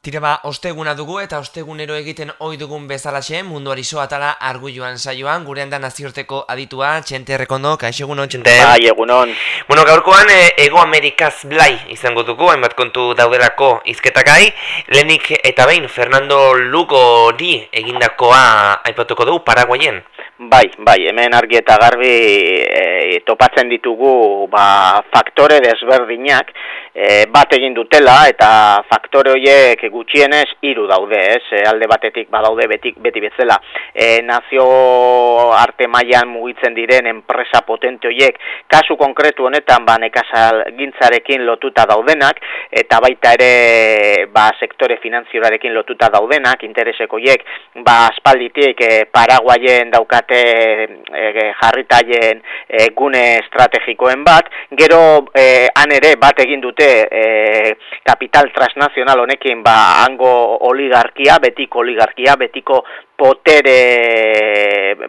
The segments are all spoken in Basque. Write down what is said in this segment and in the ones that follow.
Tire ba, osteguna dugu eta ostegunero egiten ohi dugun bezalaxe, munduari atala argulloan saioan, gure handan naziorteko aditua, txente errekondo, kaixo egunon, txente? Bai, egunon. Bueno, gaurkoan, e, Ego Amerikaz blai izango dugu, hainbat kontu daudelako izketakai, lehenik eta behin, Fernando Lugo di egindakoa aipatuko dugu, Paraguayen. Bai, bai, hemen argi eta garbi e, topatzen ditugu ba, faktore desberdinak e, bat egin dutela eta faktore horiek gutxienez hiru daude, ez? E, alde batetik badaude betik beti bezala. E, nazio arte mailan mugitzen diren enpresa potente horiek kasu konkretu honetan ba nekazal gintzarekin lotuta daudenak eta baita ere ba sektore finantzioarekin lotuta daudenak intereseko horiek ba aspalditik e, Paraguayen daukat e, e, jarritaien e, gune estrategikoen bat, gero e, han ere bat egin dute e, kapital transnazional honekin ba hango oligarkia, betiko oligarkia, betiko potere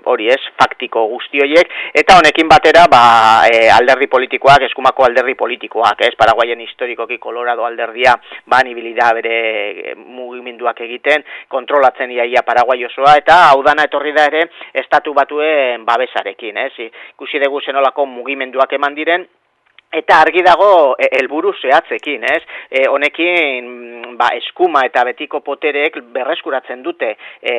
hori ez, faktiko guzti horiek, eta honekin batera ba, e, alderdi politikoak, eskumako alderdi politikoak, ez, Paraguayen historikoki kolorado alderdia, ba, nibilida bere e, mugimenduak egiten, kontrolatzen iaia Paraguai osoa, eta hau dana etorri da ere, estatu batuen babesarekin, ez, ikusi dugu zenolako mugimenduak eman diren, Eta argi dago e, helburu zehatzekin, ez? E, honekin ba, eskuma eta betiko potereek berreskuratzen dute e,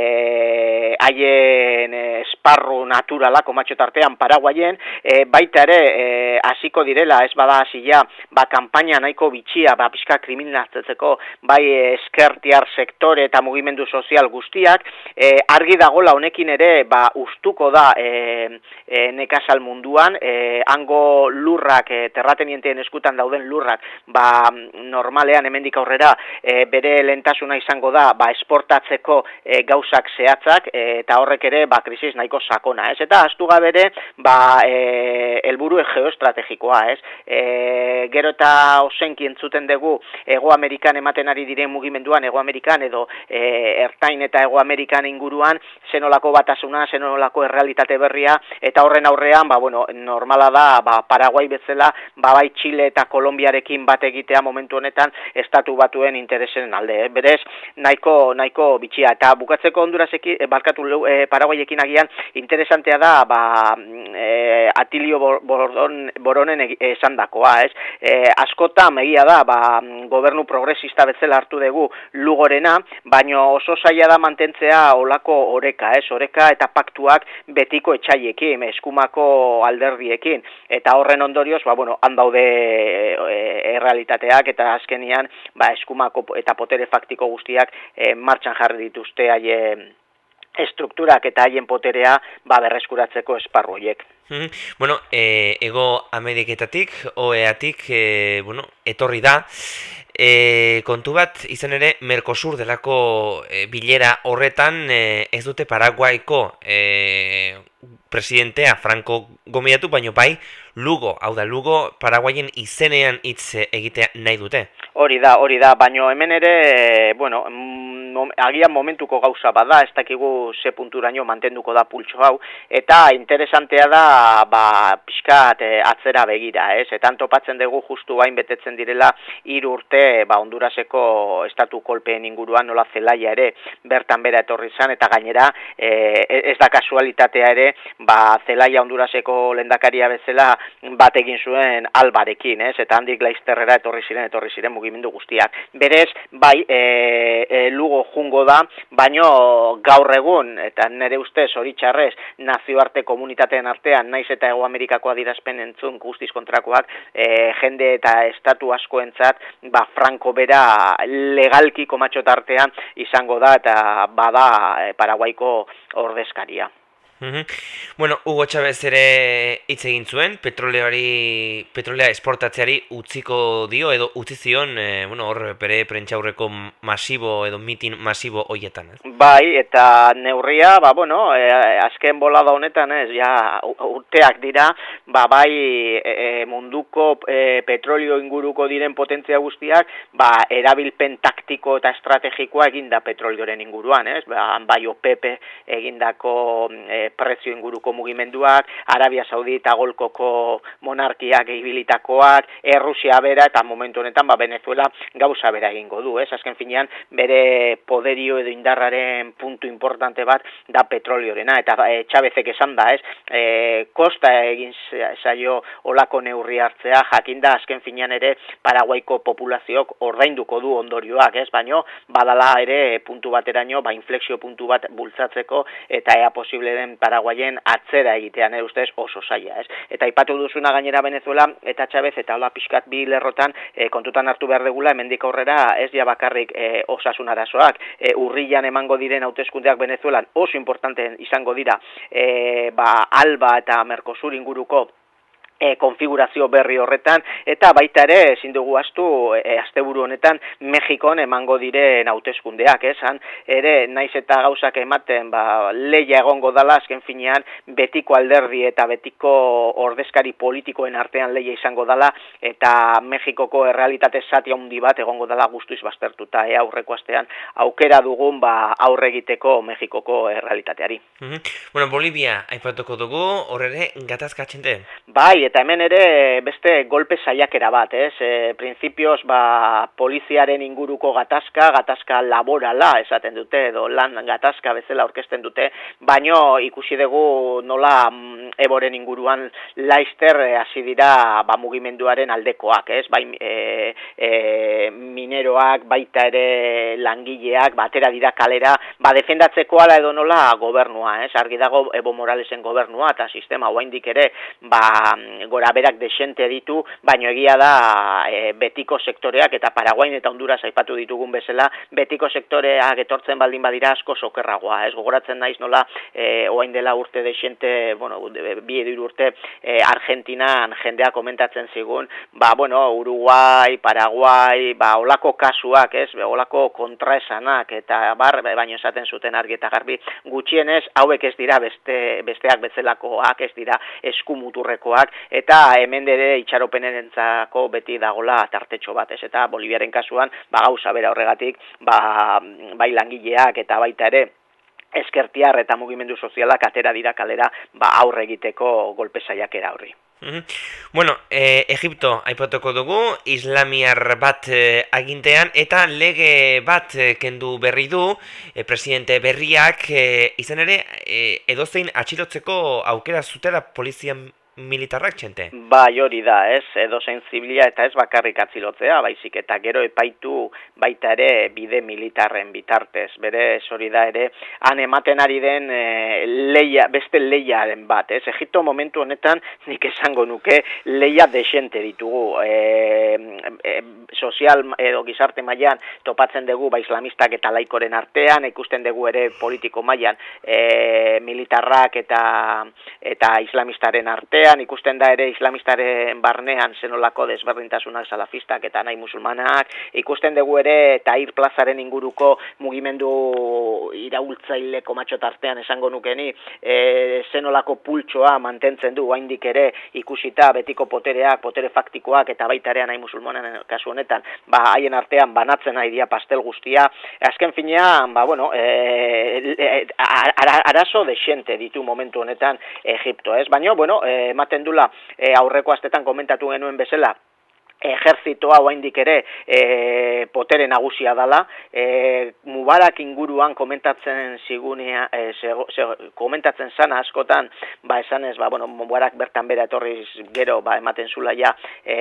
haien esparru naturala komatxo tartean Paraguayen, e, baita ere e, hasiko direla, ez bada hasia, ba kanpaina nahiko bitxia, ba pixka kriminalizatzeko bai eskertiar sektore eta mugimendu sozial guztiak, e, argi dagola honekin ere ba ustuko da e, e, nekazal munduan, e, hango lurrak e, terratenienteen eskutan dauden lurrak, ba, normalean hemendik aurrera e, bere lentasuna izango da ba, esportatzeko e, gauzak zehatzak e, eta horrek ere ba, krisis nahiko sakona, ez? Eta astu bere ba, e, elburu geoestrategikoa, ez? E, gero eta osenki entzuten dugu Ego Amerikan ematen ari diren mugimenduan Ego Amerikan edo e, Ertain eta Ego Amerikan inguruan zenolako batasuna, zenolako errealitate berria eta horren aurrean, ba, bueno, normala da, ba, Paraguai bezala babai Chile eta Kolombiarekin bat egitea momentu honetan estatu batuen interesen alde. Eh? Berez, nahiko, nahiko bitxia. Eta bukatzeko Hondurasekin, e, balkatu e, Paraguayekin agian, interesantea da, ba, e, atilio boron, boronen esan dakoa, ez? E, askotan, egia da, ba, gobernu progresista bezala hartu dugu lugorena, baino oso zaila da mantentzea olako oreka, ez? Oreka eta paktuak betiko etxaiekin, eskumako alderdiekin. Eta horren ondorioz, ba, bueno, handaude e, errealitateak eta azkenian ba, eskumako eta potere faktiko guztiak e, martxan jarri dituzte haien estrukturak eta haien poterea ba, berreskuratzeko esparru horiek. Bueno, e, ego Ameriketatik, oeatik, e, bueno, etorri da, e, kontu bat, izan ere, Mercosur delako e, bilera horretan, e, ez dute Paraguaiko e, presidentea Franco gomiatu, baino bai, Lugo, hau da, Lugo Paraguayen izenean hitz egitea nahi dute. Hori da, hori da, baino hemen ere, bueno, agian momentuko gauza bada, ez dakigu ze punturaino mantenduko da pultso hau, eta interesantea da, ba, pixkat e, atzera begira, ez? Eta topatzen dugu justu bain betetzen direla hiru urte, ba, Honduraseko estatu kolpeen inguruan nola zelaia ere bertan bera etorri zan, eta gainera e, ez da kasualitatea ere, ba, zelaia Honduraseko lendakaria bezala bat egin zuen albarekin, ez? Eta handik laizterrera etorri ziren, etorri ziren mugimendu guztiak. Berez, bai, e, e, lugo jungo da, baino gaur egun, eta nire ustez hori txarrez, nazioarte komunitateen artean, naiz eta ego Amerikako adirazpen entzun guztiz kontrakoak, e, jende eta estatu askoentzat, ba, franko bera legalki komatxotartean izango da, eta bada e, Paraguaiko ordezkaria. Bueno, Hugo Chavez ere hitz egin zuen, petroleari, petrolea esportatzeari utziko dio edo utzi zion, e, bueno, hor bere prentxaurreko masibo edo mitin masibo hoietan, ez? Bai, eta neurria, ba, bueno, e, azken bolada honetan, ez, ja, urteak dira, ba, bai, e, munduko e, petrolio inguruko diren potentzia guztiak, ba, erabilpen taktiko eta estrategikoa eginda petrolioren inguruan, ez? Ba, bai, OPP egindako e, prezio inguruko mugimenduak, Arabia Saudita golkoko monarkiak ibilitakoak, Errusia bera eta momentu honetan ba Venezuela gauza bera egingo du, ez? Azken finean bere poderio edo indarraren puntu importante bat da petroliorena eta e, Chavezek esan da, ez? E, kosta egin zaio olako neurri hartzea, jakinda azken finean ere Paraguaiko populazioak ordainduko du ondorioak, ez? Baino badala ere puntu bateraino, ba inflexio puntu bat bultzatzeko eta ea posible den Paraguaien atzera egitean, eh, ustez oso saia, ez? Eta ipatu duzuna gainera Venezuela eta Chavez eta hola pixkat bi lerrotan e, kontutan hartu behar degula hemendik aurrera ez ja bakarrik e, osasun arazoak, e, urrian emango diren hauteskundeak Venezuelan oso importante izango dira, e, ba Alba eta Mercosur inguruko e, konfigurazio berri horretan eta baita ere ezin dugu astu e, asteburu honetan Mexikon emango diren hauteskundeak, esan ere naiz eta gauzak ematen ba leia egongo dala azken finean betiko alderdi eta betiko ordezkari politikoen artean leia izango dala eta Mexikoko errealitate zati handi bat egongo dala guztuiz baztertuta e aurreko astean aukera dugun ba aurre egiteko Mexikoko errealitateari. Mm Bueno, Bolivia aipatuko dugu, horre gatazkatzen den. Bai, eta hemen ere beste golpe saiakera bat, ez? E, printzipioz, ba, poliziaren inguruko gatazka, gatazka laborala esaten dute, edo lan gatazka bezala orkesten dute, baino ikusi dugu nola mm, eboren inguruan laister e, hasi dira ba, mugimenduaren aldekoak, ez? Bai, e, e, mineroak, baita ere langileak, batera dira kalera, ba, defendatzeko ala edo nola gobernua, ez? Argi dago Ebo Moralesen gobernua eta sistema oaindik ere, ba, gora berak desente ditu, baino egia da e, betiko sektoreak eta Paraguain eta Honduras aipatu ditugun bezala, betiko sektoreak etortzen baldin badira asko sokerragoa, ez? Gogoratzen naiz nola e, oain dela urte desente, bueno, bi edu urte e, Argentinan jendea komentatzen zigun, ba, bueno, Uruguai, Paraguai, ba, olako kasuak, ez, olako kontraesanak eta bar, baino esaten zuten argi eta garbi, gutxienez, hauek ez dira beste, besteak bezalakoak, ez dira eskumuturrekoak, eta hemen ere itxaropenerentzako beti dagola tartetxo bat, ez eta Boliviaren kasuan, ba gauza bera horregatik, ba, bai langileak eta baita ere, eskertiar eta mugimendu sozialak atera dira kalera ba aurre egiteko golpe saiakera horri. Bueno, e, Egipto aipatuko dugu, islamiar bat e, agintean, eta lege bat e, kendu berri du, e, presidente berriak, e, izan ere, e, edozein atxilotzeko aukera zutela polizian militarrak txente? Bai hori da, ez, edo zibilia eta ez bakarrik atzilotzea, baizik eta gero epaitu baita ere bide militarren bitartez. Bere hori da ere, han ematen ari den e, leia, beste leiaren bat, ez, Egipto momentu honetan nik esango nuke leia desente ditugu. E, e, sozial edo gizarte mailan topatzen dugu ba islamistak eta laikoren artean, ikusten dugu ere politiko mailan e, militarrak eta eta islamistaren artean, ikusten da ere islamistaren barnean zenolako desberdintasunak salafistak eta nahi musulmanak, ikusten dugu ere Tair plazaren inguruko mugimendu iraultzaileko matxotartean esango nukeni, e, zenolako pultsoa mantentzen du. Haindik ere ikusita betiko potereak, potere faktikoak eta baitarean nahi musulmanen kasu honetan, ba haien artean banatzen nahi dia pastel guztia, azken finean, ba bueno, e, e, de ditu momentu honetan Egipto, ez? Baina, bueno, e, ematen dula e, aurreko astetan komentatu genuen bezala ejerzitoa oraindik ere e, potere nagusia dala. E, Mubarak inguruan komentatzen sigunea e, komentatzen sana askotan ba esanez ba bueno Mubarak bertan bera etorriz gero ba ematen zula ja e,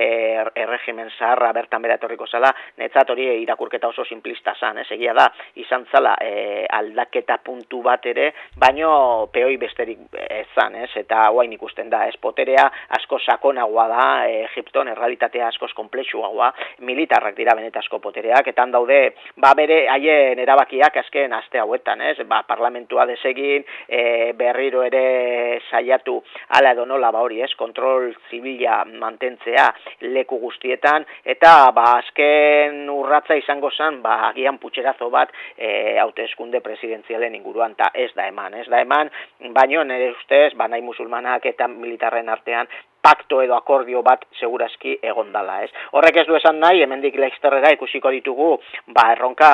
erregimen zaharra bertan bera etorriko zala. Netzat hori irakurketa oso simplista san ez? Egia da izan zala e, aldaketa puntu bat ere baino peoi besterik ezan ez? Eta orain ikusten da ez? Poterea asko sakonagoa da Egipton errealitatea asko komplexuagoa, militarrak dira benetazko potereak, eta daude, ba bere haien erabakiak azken aste hauetan, ez? Ba, parlamentua desegin, e, berriro ere saiatu ala edo nola ba hori, ez? Kontrol zibila mantentzea leku guztietan, eta ba azken urratza izango zen, ba agian putxerazo bat e, hauteskunde presidenzialen inguruan, eta ez da eman, ez da eman, baino nire ustez, ba nahi musulmanak eta militarren artean pakto edo akordio bat segurazki egondala, ez? Horrek ez du esan nahi, hemendik leizterrera ikusiko ditugu, ba, erronka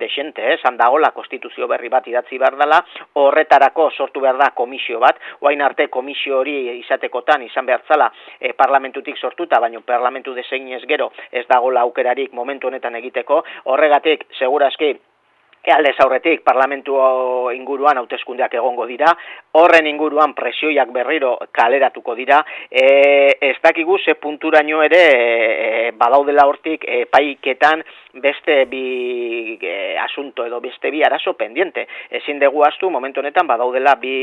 desente, ez? Handagola, konstituzio berri bat idatzi behar dela, horretarako sortu behar da komisio bat, oain arte komisio hori izatekotan, izan behar e, parlamentutik sortuta, baina parlamentu desein ez gero, ez dagola aukerarik momentu honetan egiteko, horregatik, segurazki, alde aurretik parlamentu inguruan hauteskundeak egongo dira, horren inguruan presioiak berriro kaleratuko dira, e, ez dakigu ze punturaino ere e, badaudela hortik e, paiketan beste bi e, asunto edo beste bi arazo pendiente. Ezin dugu astu momentu honetan badaudela bi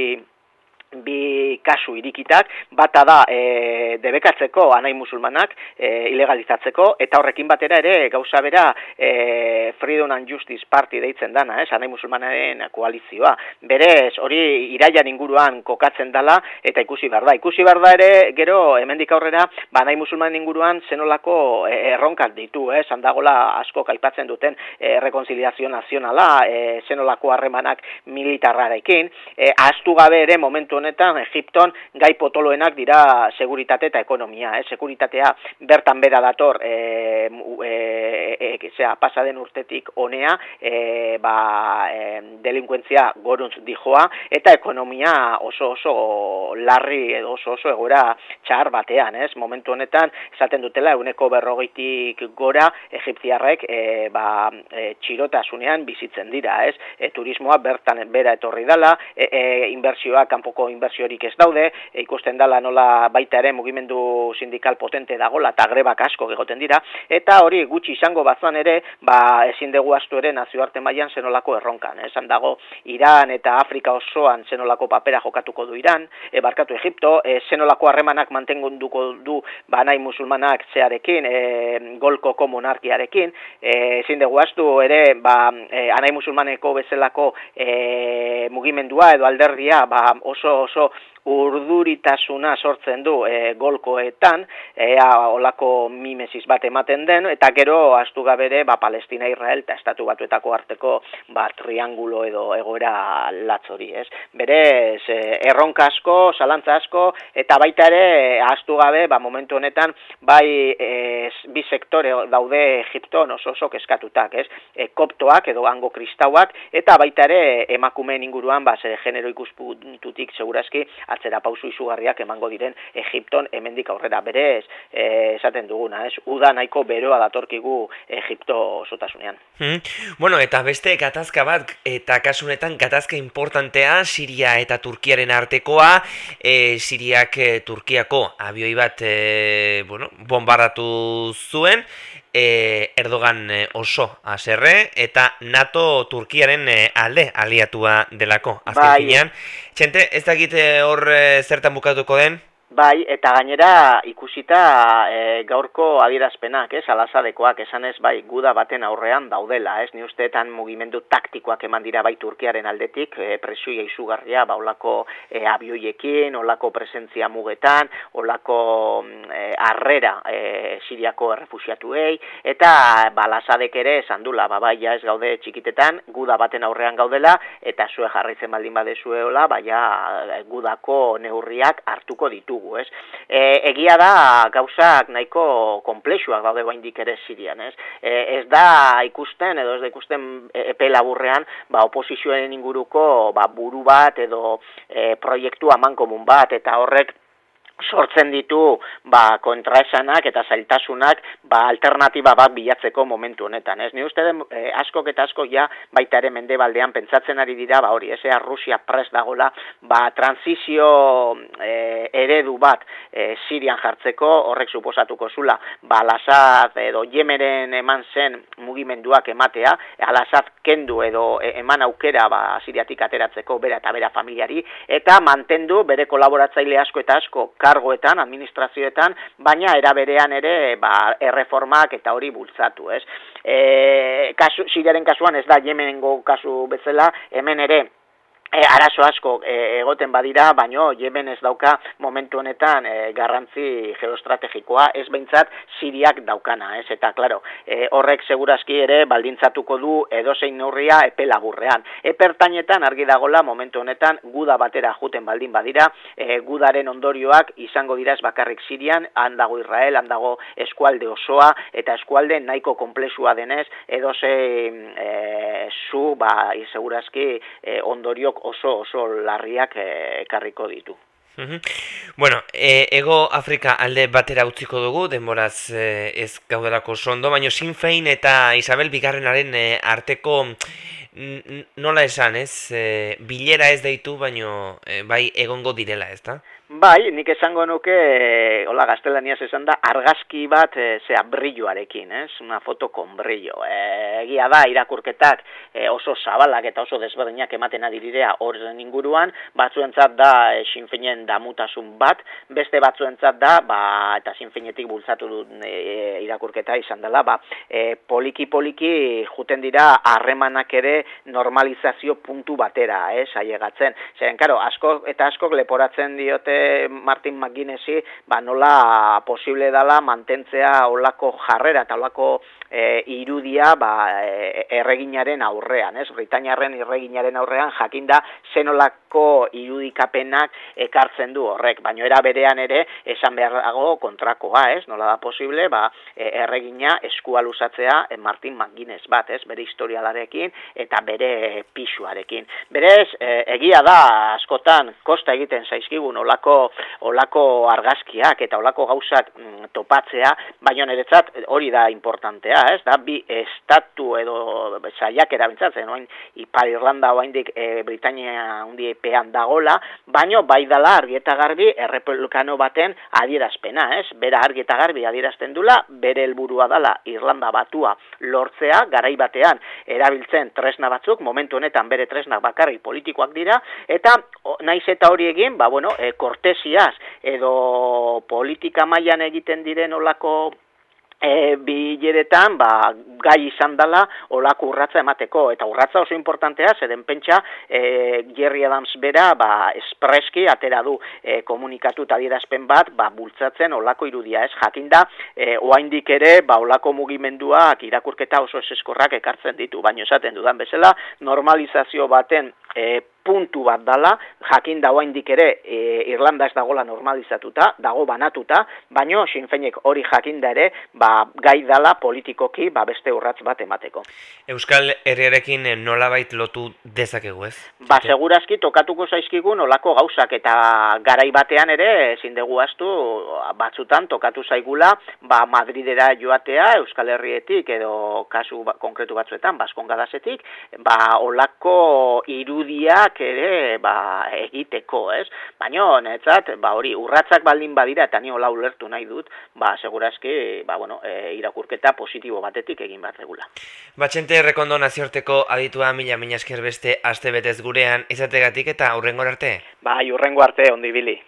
bi kasu irikitak, bata da e, debekatzeko anai musulmanak e, ilegalizatzeko, eta horrekin batera ere gauza bera e, Freedom and Justice Party deitzen dana, ez, anai musulmanaren koalizioa. Berez, hori iraian inguruan kokatzen dala, eta ikusi behar da. Ikusi behar da ere, gero, hemendik aurrera, ba, anai musulmanen inguruan zenolako e, erronkat ditu, ez, handagola asko kaipatzen duten e, rekonziliazio nazionala, e, zenolako harremanak militarrarekin, e, astu gabe ere momentu honetan Egipton gai potoloenak dira seguritate eta ekonomia, eh? seguritatea bertan bera dator e, e, e, pasaden urtetik honea, e, ba, e, delinkuentzia goruntz dijoa, eta ekonomia oso oso larri edo oso oso egora txar batean, ez? Momentu honetan, esaten dutela, eguneko berrogeitik gora, egipziarrek e, ba, e, txirotasunean bizitzen dira, ez? E, turismoa bertan bera etorri dala, e, e, inbertsioa kanpoko inbertsiorik ez daude, e, ikusten dala nola baita ere mugimendu sindikal potente dagola eta grebak asko egoten dira, eta hori gutxi izango bazan ere, ba, ezin dugu astu ere nazioarte mailan zenolako erronkan, esan dago Iran eta Afrika osoan zenolako papera jokatuko du Iran, e, barkatu Egipto, e, zenolako harremanak mantengunduko du ba nahi musulmanak zearekin, e, golkoko monarkiarekin, e, ezin dugu astu ere, ba, e, anai musulmaneko bezalako e, mugimendua edo alderdia ba, oso oso urduritasuna sortzen du e, golkoetan, ea olako mimesis bat ematen den, eta gero astu gabere ba, Palestina, Israel eta Estatu Batuetako arteko ba, triangulo edo egoera latzori, ez? Berez, e, erronka asko, salantza asko, eta baita ere, astu gabe, ba, momentu honetan, bai e, bi sektore daude Egipton oso oso keskatutak, ez? E, koptoak edo hango kristauak, eta baita ere emakumeen inguruan, ba, ze genero ikuspuntutik segurazki, atzera pausu izugarriak emango diren Egipton hemendik aurrera berez e, esaten duguna, ez? Uda nahiko beroa datorkigu Egipto sotasunean. Hmm. Bueno, eta beste gatazka bat eta kasunetan gatazka importantea Siria eta Turkiaren artekoa, e, Siriak e, Turkiako abioi bat e, bueno, bombardatu zuen e, Erdogan e, oso aserre eta NATO Turkiaren e, alde aliatua delako azken bai. finean. Txente, ez dakite hor zertan bukatuko den? Bai, eta gainera ikusita e, gaurko adierazpenak, ez, alazadekoak, esan ez, bai, guda baten aurrean daudela, ez, ni usteetan mugimendu taktikoak eman dira bai Turkiaren aldetik, e, presioia izugarria, ba, olako e, abioiekin, olako presentzia mugetan, olako mm, e, arrera e, siriako errefusiatuei, eta ba, alazadek ere esan dula, ba, bai, ez gaude txikitetan, guda baten aurrean gaudela, eta zue jarritzen baldin badezueola, bai, gudako neurriak hartuko ditugu dugu, ez? E, egia da gauzak nahiko komplexuak daude baindik ere Sirian, ez? E, ez da ikusten edo ez da ikusten epe laburrean, ba oposizioen inguruko ba, buru bat edo e, proiektu amankomun bat eta horrek sortzen ditu ba, kontraesanak eta zailtasunak ba, alternatiba bat bilatzeko momentu honetan. Ez ni uste den e, askok eta asko ja baita ere mendebaldean pentsatzen ari dira ba hori, ezea Rusia pres dagola ba transizio e, eredu bat e, Sirian jartzeko horrek suposatuko zula ba Lasat edo Yemenen eman zen mugimenduak ematea, Alasat kendu edo e, eman aukera ba Siriatik ateratzeko bera eta bera familiari eta mantendu bere kolaboratzaile asko eta asko kargoetan, administrazioetan, baina eraberean ere ba, erreformak eta hori bultzatu, ez? E, kasu, Siriaren kasuan ez da Yemenengo kasu bezala, hemen ere E, arazo asko e, egoten badira, baino Yemen ez dauka momentu honetan e, garrantzi geostrategikoa, ez behintzat Siriak daukana, ez? Eta, klaro, e, horrek segurazki ere baldintzatuko du edozein neurria epe laburrean. Epertainetan argi dagola momentu honetan guda batera juten baldin badira, e, gudaren ondorioak izango dira ez bakarrik Sirian, handago Israel, handago eskualde osoa, eta eskualde nahiko komplexua denez, edozein e, zu, ba, segurazki e, ondoriok oso oso larriak eh, ekarriko ditu. Bueno, e, ego Afrika alde batera utziko dugu, denboraz e, ez gaudelako sondo, baino Sinn Fein eta Isabel Bigarrenaren e, arteko nola esan, ez? E, bilera ez deitu, baino e, bai egongo direla, ez da? Bai, nik esango nuke, hola, gaztelaniaz esan da, argazki bat, e, zea, brilloarekin, ez? Una foto con brillo. E, egia da, irakurketak e, oso zabalak eta oso desberdinak ematen adirirea horren inguruan, batzuentzat da e, sinfinen damutasun bat, beste batzuentzat da, ba, eta sinfinetik bultzatu du e, irakurketa izan dela, ba, e, poliki-poliki juten dira harremanak ere normalizazio puntu batera, ez, aiegatzen. Zeren, karo, asko eta askok leporatzen diote Martin McGuinnesi, ba nola posible dala mantentzea olako jarrera eta olako e, irudia ba, e, erreginaren aurrean, ez? Britainiarren erreginaren aurrean jakinda zenolako irudikapenak ekartzen du horrek, baino era berean ere esan behar dago kontrakoa, ez? Nola da posible, ba, e, erregina eskua luzatzea Martin McGuinness bat, ez? Bere historialarekin eta bere pisuarekin. Berez, e, egia da askotan kosta egiten zaizkigun olako olako argazkiak eta olako gauzak mm, topatzea, baina niretzat hori da importantea, ez? Da bi estatu edo saiak erabiltzatzen, orain Ipar Irlanda oraindik e, Britania hundi epean dagola, baino bai dala argi eta garbi errepublikano baten adierazpena, ez? Bera argi eta garbi adierazten dula, bere helburua dala Irlanda batua lortzea garai batean erabiltzen tresna batzuk, momentu honetan bere tresnak bakarrik politikoak dira eta naiz eta hori egin, ba bueno, e, kortesiaz edo politika mailan egiten diren olako e, bileretan ba, gai izan dela olako urratza emateko. Eta urratza oso importantea, zeden pentsa e, Jerry Adams bera ba, espreski atera du e, komunikatu eta dierazpen bat ba, bultzatzen olako irudia ez. Jakinda, e, oaindik ere ba, olako mugimenduak irakurketa oso eseskorrak ekartzen ditu. Baina esaten dudan bezala, normalizazio baten e, puntu bat dala, jakin dago indik ere e, Irlanda ez dagola normalizatuta, dago banatuta, baino sinfeinek hori jakinda ere, ba, gai dala politikoki ba, beste urratz bat emateko. Euskal herriarekin nolabait lotu dezakegu ez? Ba, segurazki tokatuko zaizkigun olako gauzak eta garai batean ere ezin dugu astu batzutan tokatu zaigula ba, Madridera joatea Euskal Herrietik edo kasu ba, konkretu batzuetan, Baskongadasetik, ba, olako irudiak ere ba, egiteko, ez? Baina, netzat, ba, hori, urratzak baldin badira, eta ni hola ulertu nahi dut, ba, segurazki, ba, bueno, e, irakurketa positibo batetik egin bat regula. Batxente rekondo naziorteko aditua mila mila esker beste aste betez gurean izategatik eta urrengor arte? Bai, urrengo arte, ondi bili.